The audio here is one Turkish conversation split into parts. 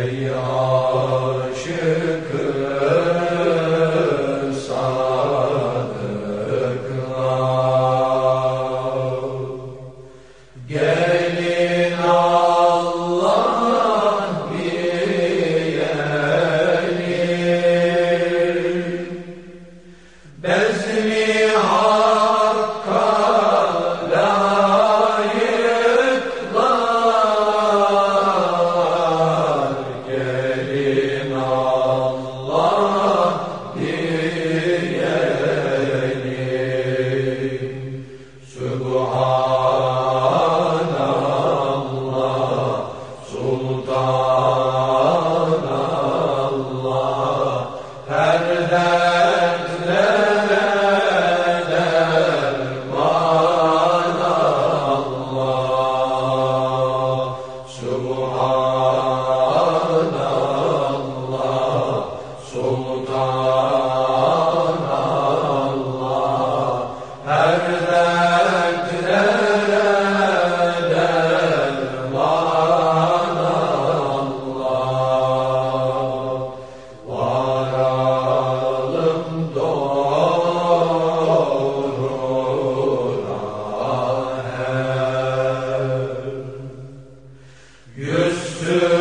Ey aşıkım Allah her dertlere Allah. Subhan Yes, sir.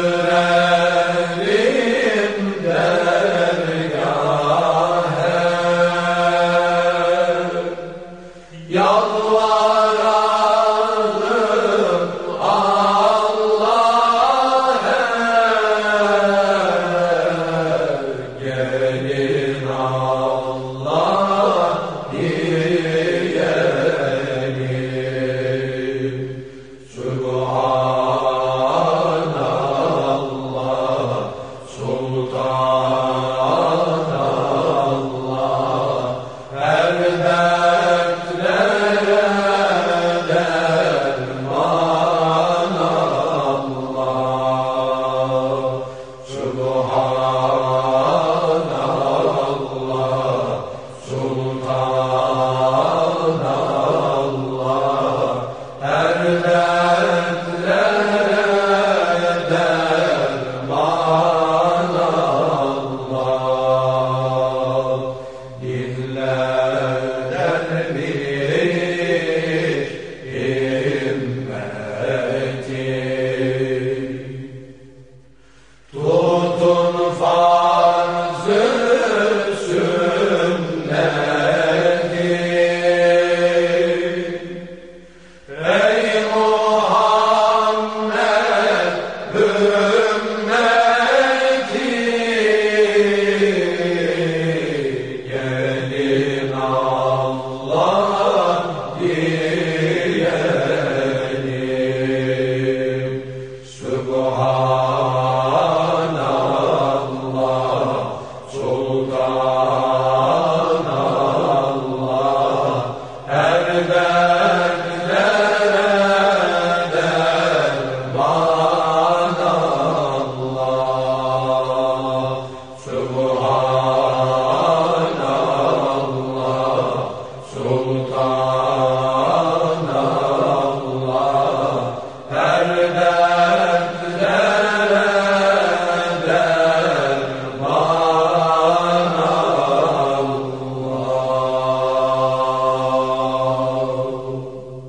Oh,